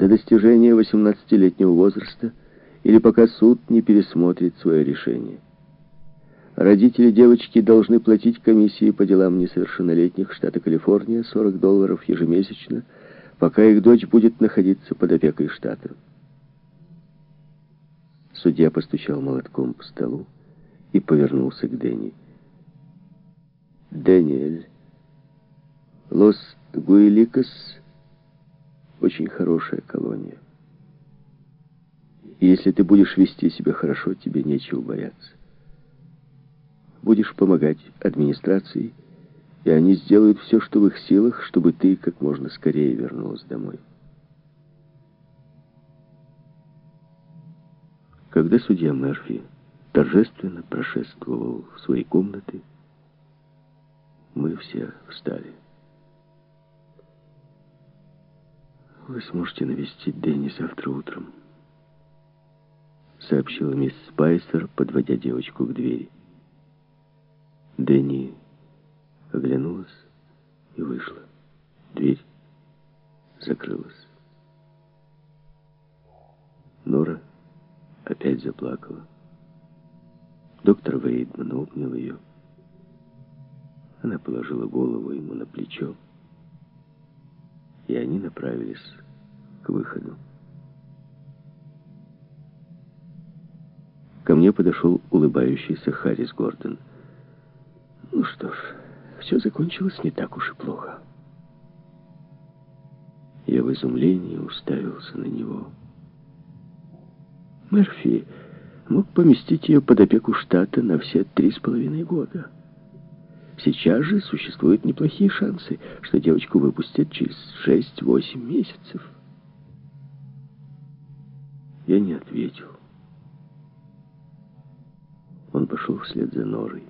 до достижения 18-летнего возраста или пока суд не пересмотрит свое решение. Родители девочки должны платить комиссии по делам несовершеннолетних штата Калифорния 40 долларов ежемесячно, пока их дочь будет находиться под опекой штата. Судья постучал молотком по столу и повернулся к Дэнни. «Дэниэль, Лос-Гуэликас — очень хорошая колония. Если ты будешь вести себя хорошо, тебе нечего бояться. Будешь помогать администрации, и они сделают все, что в их силах, чтобы ты как можно скорее вернулась домой». Когда судья Мерфи торжественно прошествовал в свои комнаты, мы все встали. «Вы сможете навестить Дэнни завтра утром», — сообщила мисс Спайсер, подводя девочку к двери. Дэнни оглянулась и вышла. Дверь закрылась. Нора опять заплакала. Доктор Вейдман обнял ее. Она положила голову ему на плечо, и они направились к выходу. Ко мне подошел улыбающийся Харрис Гордон. Ну что ж, все закончилось не так уж и плохо. Я в изумлении уставился на него. Мерфи мог поместить ее под опеку штата на все три с половиной года. Сейчас же существуют неплохие шансы, что девочку выпустят через шесть-восемь месяцев. Я не ответил. Он пошел вслед за Норой.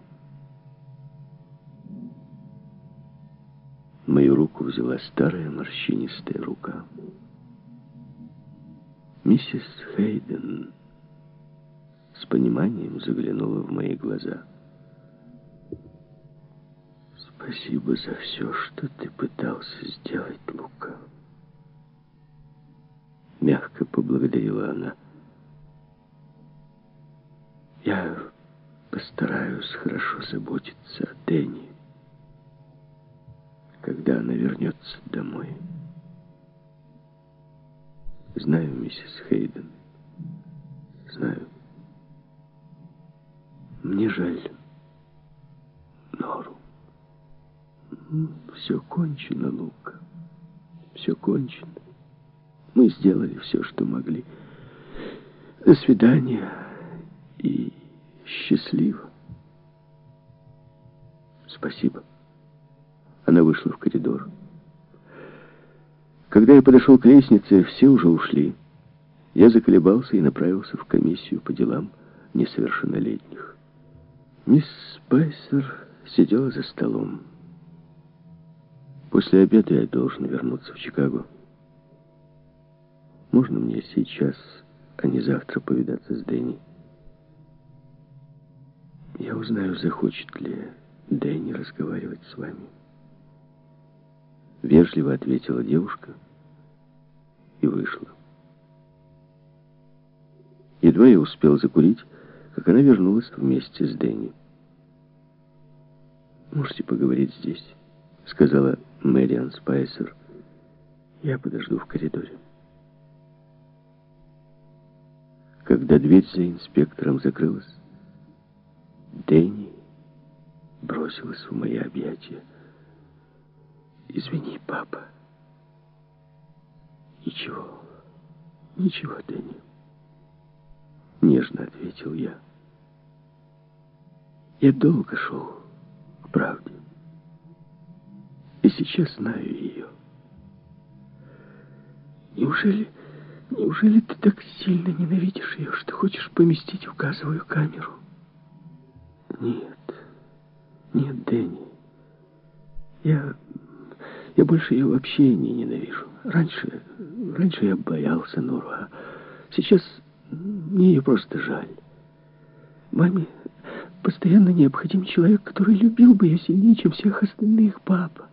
Мою руку взяла старая морщинистая рука. Миссис Хейден с пониманием заглянула в мои глаза. «Спасибо за все, что ты пытался сделать, Лука». Мягко поблагодарила она. «Я постараюсь хорошо заботиться о Дэнни, когда она вернется домой». Знаю, миссис Хейден. Знаю. Мне жаль Нору. Все кончено, Лука. Все кончено. Мы сделали все, что могли. До свидания и счастливо. Спасибо. Она вышла в коридор. Когда я подошел к лестнице, все уже ушли. Я заколебался и направился в комиссию по делам несовершеннолетних. Мисс Спайсер сидела за столом. После обеда я должен вернуться в Чикаго. Можно мне сейчас, а не завтра повидаться с Дэнни? Я узнаю, захочет ли Дэнни разговаривать с вами. Вежливо ответила девушка и вышла. Едва я успел закурить, как она вернулась вместе с Дэнни. «Можете поговорить здесь», — сказала Мэриан Спайсер. «Я подожду в коридоре». Когда дверь за инспектором закрылась, Дэнни бросилась в мои объятия. Извини, папа. Ничего, ничего, Дэнни. Нежно ответил я. Я долго шел к правде. И сейчас знаю ее. Неужели, неужели ты так сильно ненавидишь ее, что хочешь поместить в газовую камеру? Нет, нет, Дэнни. Я я больше ее вообще не ненавижу. Раньше, раньше я боялся Нуру, а сейчас мне ее просто жаль. Маме постоянно необходим человек, который любил бы ее сильнее, чем всех остальных, папа.